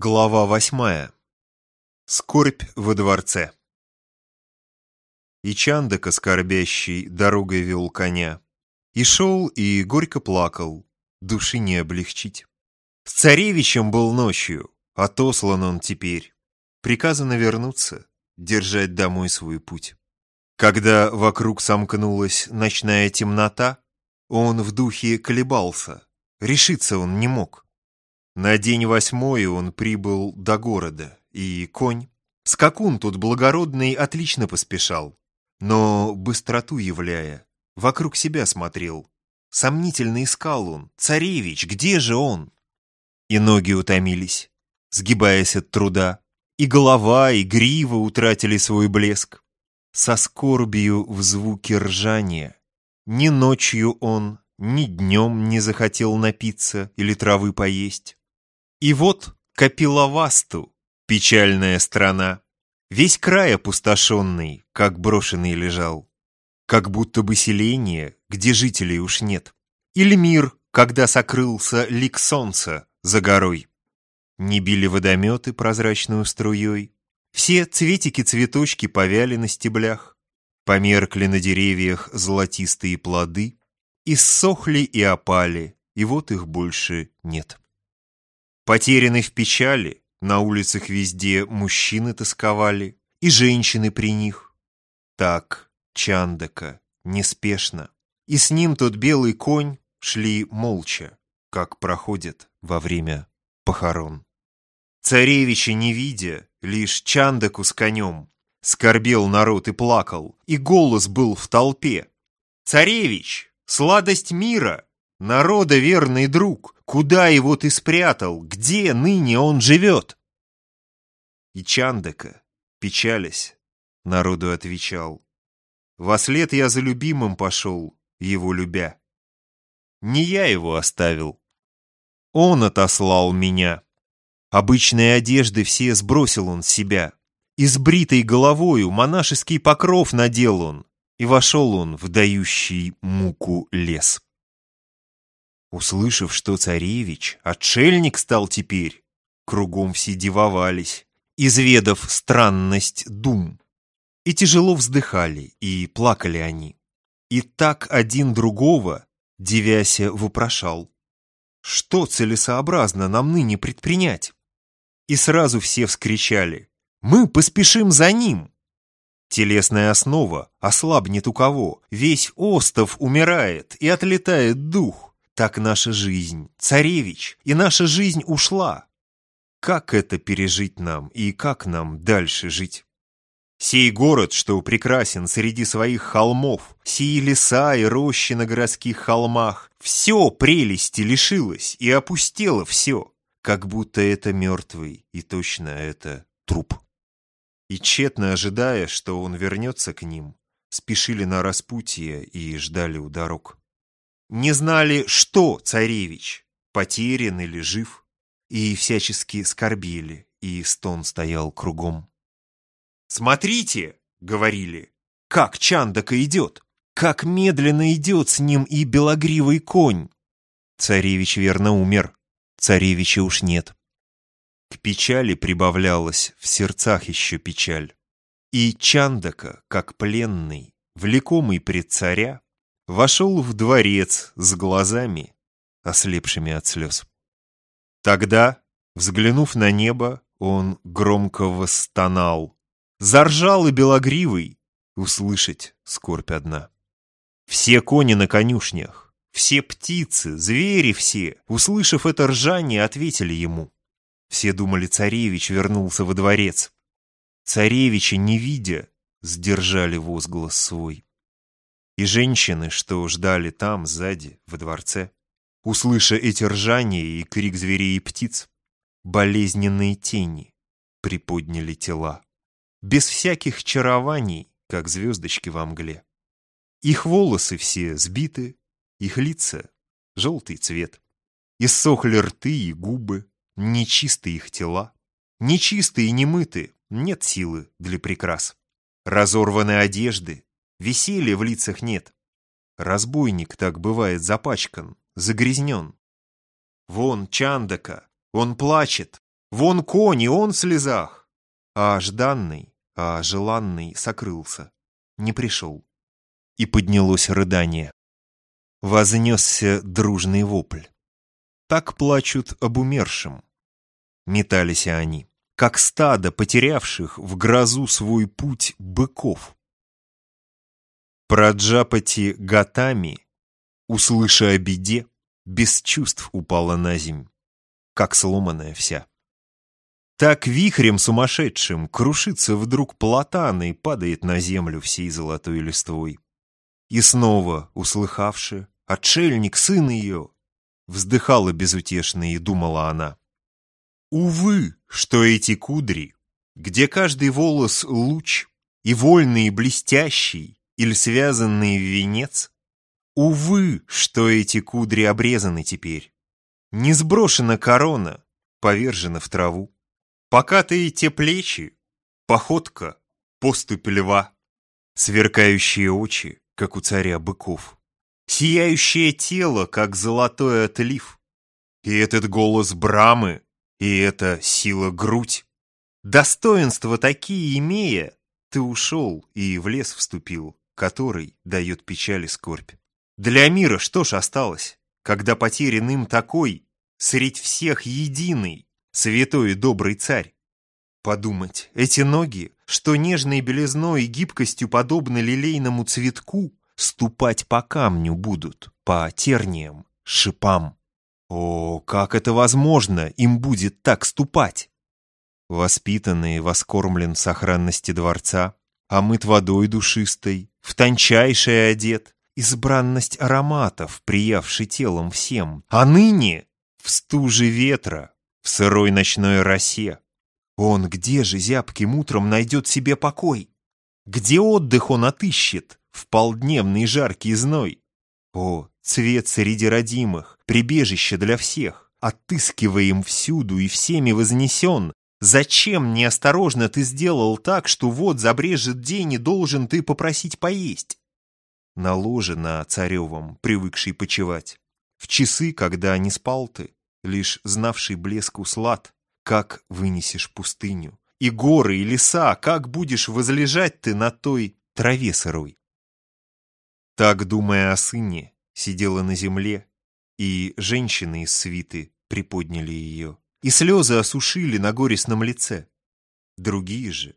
Глава восьмая. Скорбь во дворце. И Чандака, скорбящий, дорогой вел коня. И шел, и горько плакал, души не облегчить. С царевичем был ночью, отослан он теперь. Приказано вернуться, держать домой свой путь. Когда вокруг сомкнулась ночная темнота, он в духе колебался, решиться он не мог. На день восьмой он прибыл до города, и конь, скакун тут благородный, отлично поспешал, но быстроту являя, вокруг себя смотрел. Сомнительно искал он, царевич, где же он? И ноги утомились, сгибаясь от труда, и голова, и грива утратили свой блеск. Со скорбью в звуке ржания. Ни ночью он, ни днем не захотел напиться или травы поесть. И вот Капиловасту, печальная страна, Весь край опустошенный, как брошенный лежал. Как будто бы селение, где жителей уж нет. Или мир, когда сокрылся лик солнца за горой. Не били водометы прозрачную струей. Все цветики-цветочки повяли на стеблях. Померкли на деревьях золотистые плоды. Иссохли и опали, и вот их больше нет. Потерянный в печали, на улицах везде мужчины тосковали, и женщины при них. Так, Чандака, неспешно, и с ним тот белый конь шли молча, как проходят во время похорон. Царевича не видя, лишь Чандаку с конем, скорбел народ и плакал, и голос был в толпе. «Царевич, сладость мира!» Народа верный друг, куда его ты спрятал, где ныне он живет? И Чандака, печалясь, народу отвечал. Во след я за любимым пошел, его любя. Не я его оставил. Он отослал меня. Обычные одежды все сбросил он с себя. И с бритой головою монашеский покров надел он, и вошел он в дающий муку лес. Услышав, что царевич, отшельник стал теперь, кругом все дивовались, изведав странность дум. И тяжело вздыхали, и плакали они. И так один другого, девяся, вопрошал. Что целесообразно нам ныне предпринять? И сразу все вскричали. Мы поспешим за ним. Телесная основа ослабнет у кого, весь остов умирает и отлетает дух. Так наша жизнь, царевич, и наша жизнь ушла. Как это пережить нам и как нам дальше жить? Сей город, что прекрасен среди своих холмов, сии леса и рощи на городских холмах, все прелести лишилось и опустело все, как будто это мертвый и точно это труп. И тщетно ожидая, что он вернется к ним, спешили на распутье и ждали у дорог. Не знали, что царевич, потерян или жив, и всячески скорбели, и стон стоял кругом. «Смотрите!» — говорили. «Как Чандака идет! Как медленно идет с ним и белогривый конь!» Царевич верно умер, царевича уж нет. К печали прибавлялась в сердцах еще печаль. И Чандака, как пленный, влекомый пред царя, вошел в дворец с глазами, ослепшими от слез. Тогда, взглянув на небо, он громко восстонал. Заржал и белогривый, услышать скорбь одна. Все кони на конюшнях, все птицы, звери все, услышав это ржание, ответили ему. Все думали, царевич вернулся во дворец. Царевича, не видя, сдержали возглас свой. И женщины, что ждали там, сзади, во дворце, услыша эти ржания и крик зверей и птиц, болезненные тени приподняли тела. Без всяких чарований, как звездочки во мгле. Их волосы все сбиты, их лица — желтый цвет. Иссохли рты и губы, нечисты их тела. Нечистые и немыты, нет силы для прикрас. Разорваны одежды, Веселья в лицах нет. Разбойник так бывает запачкан, загрязнен. Вон Чандака, он плачет, Вон конь, и он в слезах. А жданный, а желанный сокрылся, не пришел. И поднялось рыдание. Вознесся дружный вопль. Так плачут об умершем. Метались они, как стадо потерявших в грозу свой путь быков. Праджапати Гатами, услыша о беде, без чувств упала на земь, как сломанная вся. Так вихрем сумасшедшим крушится вдруг платан и падает на землю всей золотой листвой. И снова, услыхавши, отшельник, сын ее, вздыхала безутешно и думала она. Увы, что эти кудри, где каждый волос луч, и вольный, и блестящий, или связанные в венец? Увы, что эти кудри обрезаны теперь. Не сброшена корона, повержена в траву. Покатые те плечи, походка, поступь льва, сверкающие очи, как у царя быков, сияющее тело, как золотой отлив, и этот голос Брамы, и эта сила грудь. Достоинства такие имея, ты ушел и в лес вступил, который дает печаль и скорбь. Для мира что ж осталось, когда потерян им такой, средь всех единый, святой и добрый царь? Подумать, эти ноги, что нежной белизной и гибкостью подобно лилейному цветку, ступать по камню будут, по терниям, шипам. О, как это возможно, им будет так ступать? Воспитанный, воскормлен в сохранности дворца, омыт водой душистой, в тончайшее одет, избранность ароматов, приявший телом всем, а ныне в стуже ветра, в сырой ночной росе. Он где же зябким утром найдет себе покой? Где отдых он отыщет в полдневный жаркий зной? О, цвет среди родимых, прибежище для всех, отыскиваем всюду и всеми вознесен, Зачем неосторожно ты сделал так, что вот забрежет день и должен ты попросить поесть? На ложе на царевом, привыкший почевать. В часы, когда не спал ты, лишь знавший блеск услад, как вынесешь пустыню. И горы, и леса, как будешь возлежать ты на той траве сырой. Так, думая о сыне, сидела на земле, и женщины из свиты приподняли ее и слезы осушили на горестном лице. Другие же,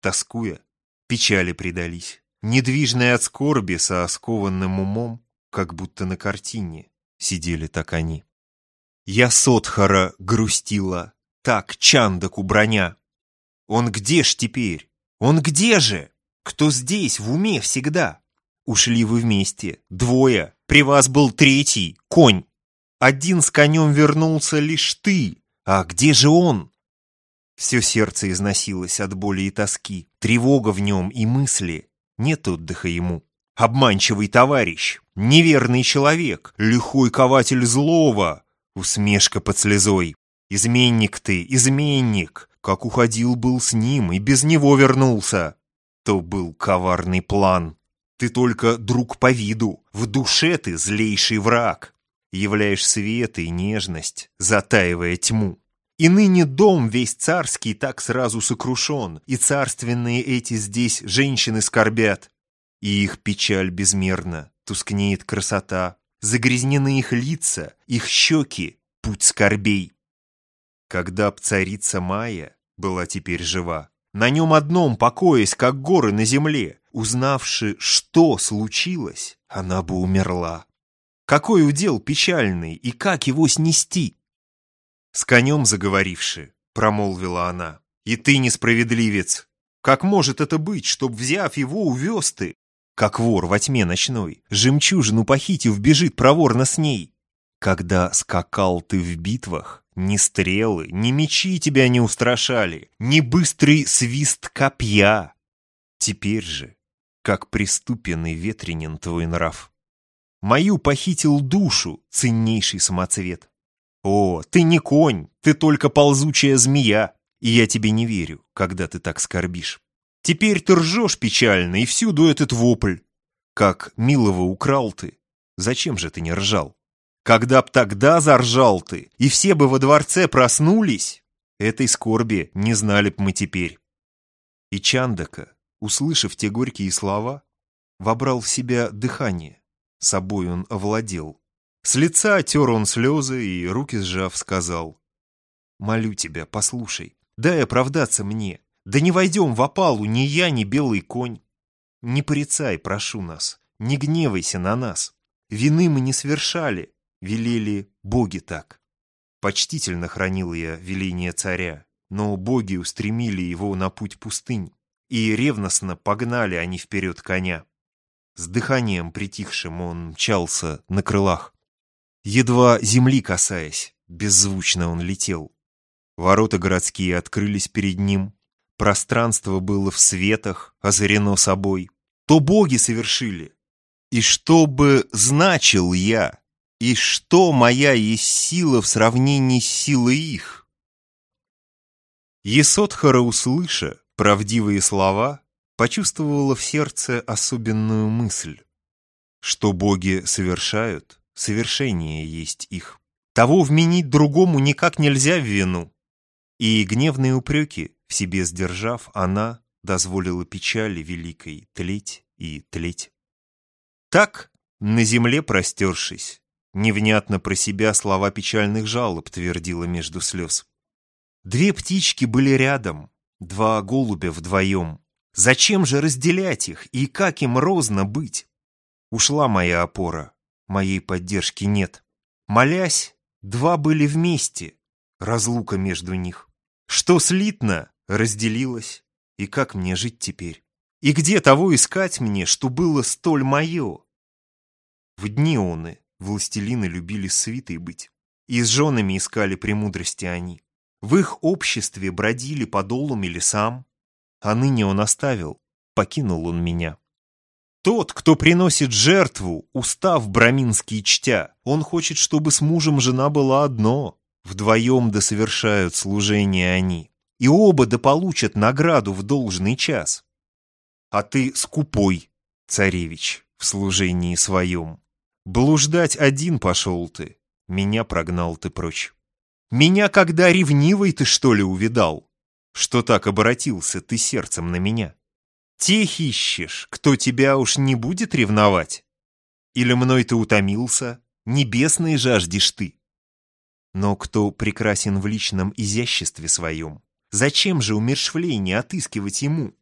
тоскуя, печали предались, недвижные от скорби со скованным умом, как будто на картине сидели так они. Я Сотхара грустила, так Чандаку броня. Он где ж теперь? Он где же? Кто здесь, в уме всегда? Ушли вы вместе, двое, при вас был третий, конь. Один с конем вернулся лишь ты, а где же он? Все сердце износилось от боли и тоски, тревога в нем и мысли. Нет отдыха ему. Обманчивый товарищ, неверный человек, лихой кователь злого, усмешка под слезой. Изменник ты, изменник, как уходил был с ним и без него вернулся. То был коварный план. Ты только друг по виду, в душе ты злейший враг являешь свет и нежность, затаивая тьму. И ныне дом весь царский так сразу сокрушен, и царственные эти здесь женщины скорбят. И их печаль безмерна, тускнеет красота, загрязнены их лица, их щеки, путь скорбей. Когда б царица Майя была теперь жива, на нем одном покоясь, как горы на земле, узнавши, что случилось, она бы умерла. Какой удел печальный, и как его снести? С конем заговоривши, промолвила она, и ты несправедливец. Как может это быть, чтоб, взяв его, увез ты? Как вор во тьме ночной, жемчужину похитив, бежит проворно с ней. Когда скакал ты в битвах, ни стрелы, ни мечи тебя не устрашали, ни быстрый свист копья. Теперь же, как приступенный ветренен твой нрав. Мою похитил душу, ценнейший самоцвет. О, ты не конь, ты только ползучая змея, и я тебе не верю, когда ты так скорбишь. Теперь ты ржешь печально, и всюду этот вопль. Как милого украл ты, зачем же ты не ржал? Когда б тогда заржал ты, и все бы во дворце проснулись, этой скорби не знали б мы теперь. И Чандака, услышав те горькие слова, вобрал в себя дыхание, собой он овладел. С лица отер он слезы и, руки сжав, сказал, «Молю тебя, послушай, дай оправдаться мне, да не войдем в опалу ни я, ни белый конь. Не порицай, прошу нас, не гневайся на нас. Вины мы не совершали, велели боги так. Почтительно хранил я веление царя, но боги устремили его на путь пустынь, и ревностно погнали они вперед коня. С дыханием притихшим он мчался на крылах. Едва земли касаясь, беззвучно он летел. Ворота городские открылись перед ним, пространство было в светах, озарено собой. То боги совершили. И что бы значил я, и что моя есть сила в сравнении с силой их? Есотхара, услыша правдивые слова, почувствовала в сердце особенную мысль. Что боги совершают, совершение есть их. Того вменить другому никак нельзя в вину. И гневные упреки, в себе сдержав, она дозволила печали великой тлеть и тлеть. Так, на земле простершись, невнятно про себя слова печальных жалоб твердила между слез. Две птички были рядом, два голубя вдвоем. Зачем же разделять их и как им розно быть? Ушла моя опора, моей поддержки нет. Молясь, два были вместе, разлука между них. Что слитно, разделилось, и как мне жить теперь? И где того искать мне, что было столь мое? В дни оны властелины любили свитой быть, и с женами искали премудрости они. В их обществе бродили по долам и лесам, а ныне он оставил, покинул он меня. Тот, кто приносит жертву, устав браминский чтя, он хочет, чтобы с мужем жена была одно, вдвоем да совершают служение они, и оба да получат награду в должный час. А ты скупой, царевич, в служении своем. Блуждать один пошел ты, меня прогнал ты прочь. Меня когда ревнивый ты, что ли, увидал? Что так обратился ты сердцем на меня? Тех ищешь, кто тебя уж не будет ревновать? Или мной ты утомился, небесной жаждешь ты? Но кто прекрасен в личном изяществе своем, зачем же умершвление отыскивать ему?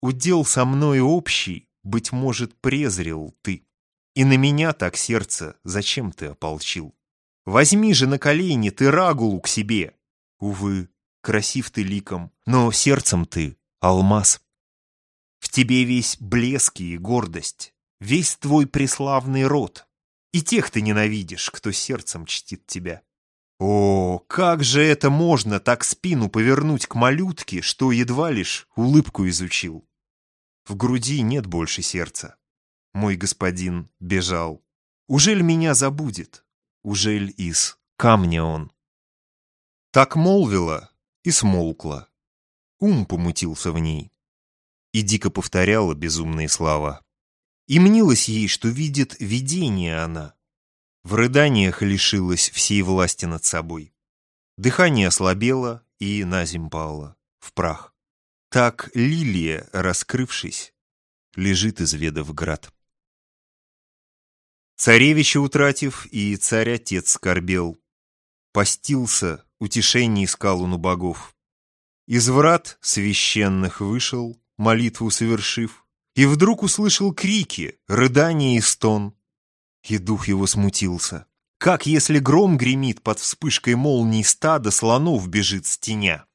Удел со мной общий, быть может, презрел ты. И на меня так сердце зачем ты ополчил? Возьми же на колени ты Рагулу к себе. Увы, красив ты ликом, но сердцем ты алмаз. В тебе весь блеск и гордость, весь твой преславный род. И тех ты ненавидишь, кто сердцем чтит тебя. О, как же это можно так спину повернуть к малютке, что едва лишь улыбку изучил? В груди нет больше сердца. Мой господин бежал. Ужель меня забудет? Ужель из камня он? Так молвила и смолкла. Ум помутился в ней. И дико повторяла безумные слова. И мнилось ей, что видит видение она. В рыданиях лишилась всей власти над собой. Дыхание ослабело и на пало, в прах. Так лилия, раскрывшись, лежит, изведав град. Царевича утратив, и царь-отец скорбел. Постился, утешение искал он у богов. Из врат священных вышел, молитву совершив, и вдруг услышал крики, рыдание и стон. И дух его смутился. Как если гром гремит под вспышкой молнии стада слонов бежит с теня.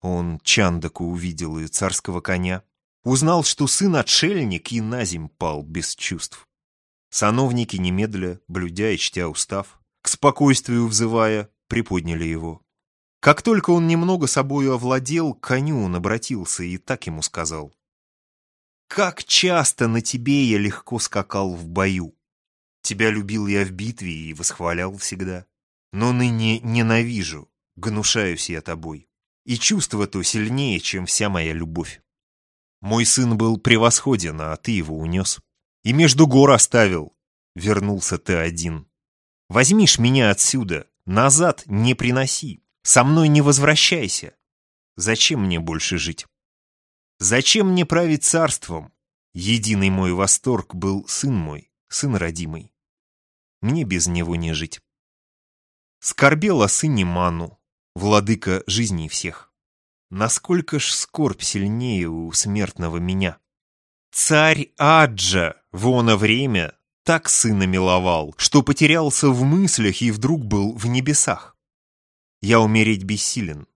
Он Чандаку увидел и царского коня. Узнал, что сын отшельник и на земь пал без чувств. Сановники немедля, блюдя и чтя устав, к спокойствию взывая, приподняли его. Как только он немного собою овладел, коню он обратился и так ему сказал. «Как часто на тебе я легко скакал в бою! Тебя любил я в битве и восхвалял всегда. Но ныне ненавижу, гнушаюсь я тобой и чувство то сильнее, чем вся моя любовь. Мой сын был превосходен, а ты его унес. И между гор оставил. Вернулся ты один. Возьмишь меня отсюда, назад не приноси. со мной не возвращайся. Зачем мне больше жить? Зачем мне править царством? Единый мой восторг был сын мой, сын родимый. Мне без него не жить. Скорбел о сыне Ману, владыка жизней всех. Насколько ж скорбь сильнее у смертного меня. Царь Аджа, воно время, так сына миловал, что потерялся в мыслях и вдруг был в небесах. Я умереть бессилен.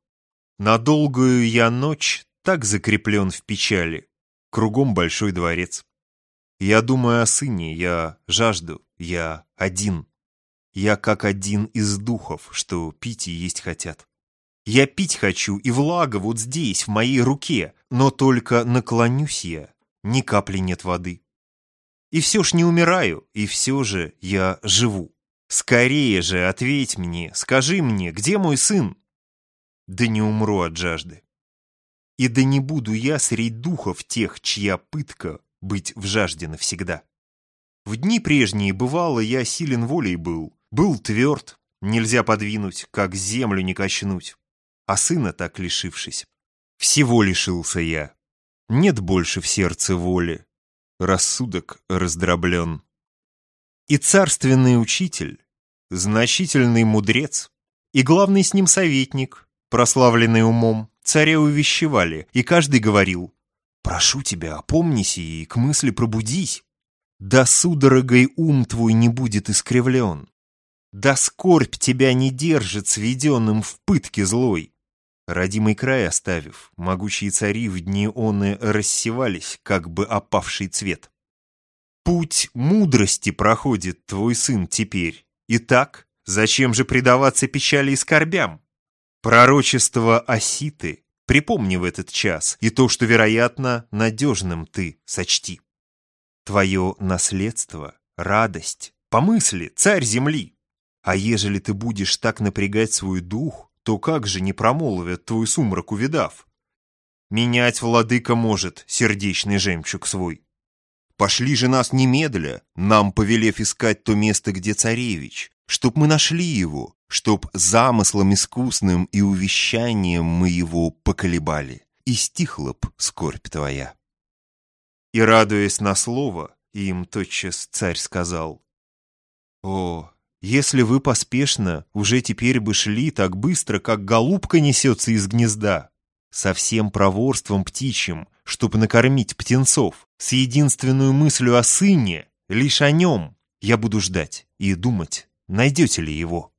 На долгую я ночь так закреплен в печали, кругом большой дворец. Я думаю о сыне, я жажду, я один. Я как один из духов, что пить и есть хотят. Я пить хочу, и влага вот здесь, в моей руке, но только наклонюсь я, ни капли нет воды. И все ж не умираю, и все же я живу. Скорее же ответь мне, скажи мне, где мой сын? Да не умру от жажды. И да не буду я средь духов тех, чья пытка быть в жажде навсегда. В дни прежние, бывало, я силен волей был, был тверд, нельзя подвинуть, как землю не качнуть. А сына так лишившись, всего лишился я. Нет больше в сердце воли, рассудок раздроблен. И царственный учитель, значительный мудрец, и главный с ним советник, прославленный умом, царя увещевали, и каждый говорил, «Прошу тебя, опомнись и к мысли пробудись. Да судорогой ум твой не будет искривлен. Да скорбь тебя не держит сведенным в пытке злой. Родимый край оставив, могучие цари в дни оны рассевались, как бы опавший цвет. Путь мудрости проходит твой сын теперь. Итак, зачем же предаваться печали и скорбям? Пророчество Оситы припомни в этот час, и то, что, вероятно, надежным ты сочти. Твое наследство, радость, помысли, царь земли. А ежели ты будешь так напрягать свой дух, то как же не промолвят твой сумрак увидав? Менять владыка может сердечный жемчуг свой. Пошли же нас немедля, нам повелев искать то место, где царевич, чтоб мы нашли его, чтоб замыслом искусным и увещанием мы его поколебали, и стихла б скорбь твоя. И, радуясь на слово, им тотчас царь сказал, «О, если вы поспешно уже теперь бы шли так быстро, как голубка несется из гнезда, со всем проворством птичьим, чтобы накормить птенцов, с единственной мыслью о сыне, лишь о нем, я буду ждать и думать, найдете ли его».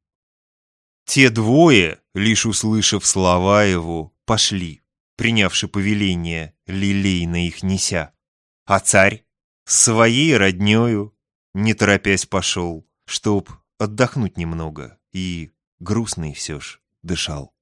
Те двое, лишь услышав слова его, пошли, принявши повеление, лилейно их неся. А царь своей роднёю, не торопясь, пошел, чтоб отдохнуть немного, и грустный все ж дышал.